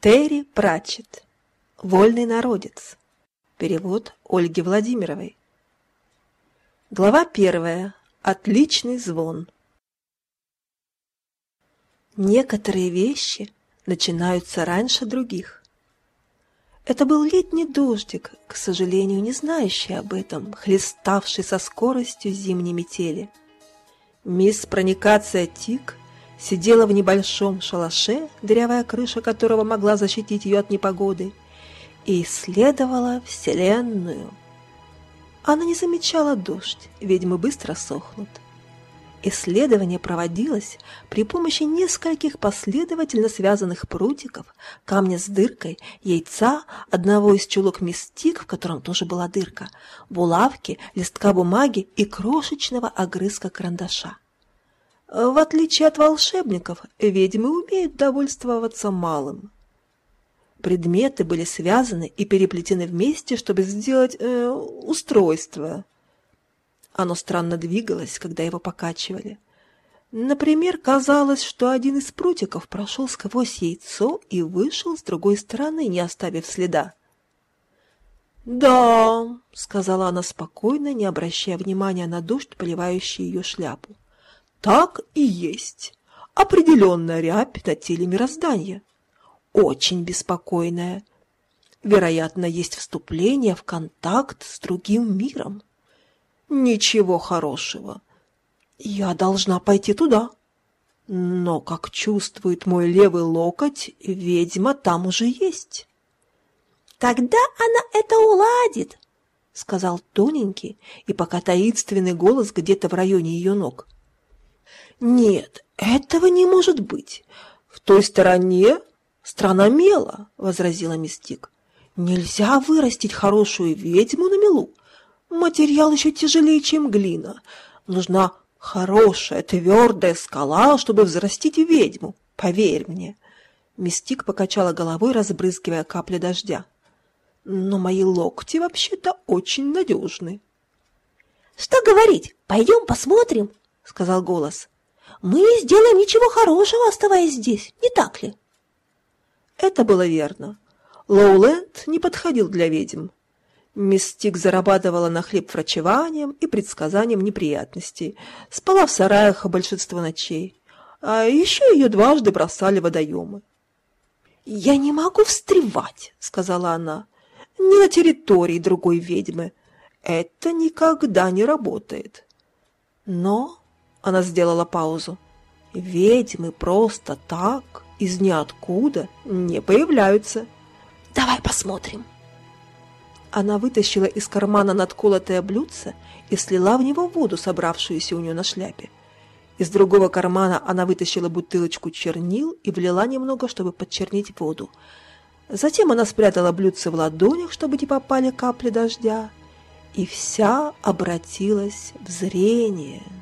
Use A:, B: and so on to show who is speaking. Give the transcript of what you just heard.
A: Терри Пратчет. Вольный народец. Перевод Ольги Владимировой. Глава первая. Отличный звон. Некоторые вещи начинаются раньше других. Это был летний дождик, к сожалению, не знающий об этом, хлеставший со скоростью зимней метели. Мисс Проникация Тик сидела в небольшом шалаше, дырявая крыша которого могла защитить ее от непогоды, и исследовала Вселенную. Она не замечала дождь, ведьмы быстро сохнут. Исследование проводилось при помощи нескольких последовательно связанных прутиков, камня с дыркой, яйца, одного из чулок мистик, в котором тоже была дырка, булавки, листка бумаги и крошечного огрызка карандаша. В отличие от волшебников, ведьмы умеют довольствоваться малым. Предметы были связаны и переплетены вместе, чтобы сделать э, устройство. Оно странно двигалось, когда его покачивали. Например, казалось, что один из прутиков прошел сквозь яйцо и вышел с другой стороны, не оставив следа. «Да», — сказала она спокойно, не обращая внимания на дождь, поливающий ее шляпу. Так и есть. Определенная рябь на теле мироздания. Очень беспокойная. Вероятно, есть вступление в контакт с другим миром. Ничего хорошего. Я должна пойти туда. Но, как чувствует мой левый локоть, ведьма там уже есть. Тогда она это уладит, — сказал тоненький и пока таинственный голос где-то в районе ее ног. «Нет, этого не может быть. В той стороне страна мела», — возразила Мистик. «Нельзя вырастить хорошую ведьму на мелу. Материал еще тяжелее, чем глина. Нужна хорошая твердая скала, чтобы взрастить ведьму. Поверь мне». Мистик покачала головой, разбрызгивая капли дождя. «Но мои локти вообще-то очень надежны». «Что говорить? Пойдем посмотрим», — сказал голос мы не сделаем ничего хорошего, оставаясь здесь, не так ли? Это было верно. Лоуленд не подходил для ведьм. Мистик зарабатывала на хлеб врачеванием и предсказанием неприятностей, спала в сараях большинство ночей, а еще ее дважды бросали водоемы. «Я не могу встревать», — сказала она, — «не на территории другой ведьмы. Это никогда не работает». Но она сделала паузу. Ведьмы просто так, из ниоткуда, не появляются. Давай посмотрим. Она вытащила из кармана надколотое блюдце и слила в него воду, собравшуюся у нее на шляпе. Из другого кармана она вытащила бутылочку чернил и влила немного, чтобы подчернить воду. Затем она спрятала блюдце в ладонях, чтобы не попали капли дождя, и вся обратилась в зрение –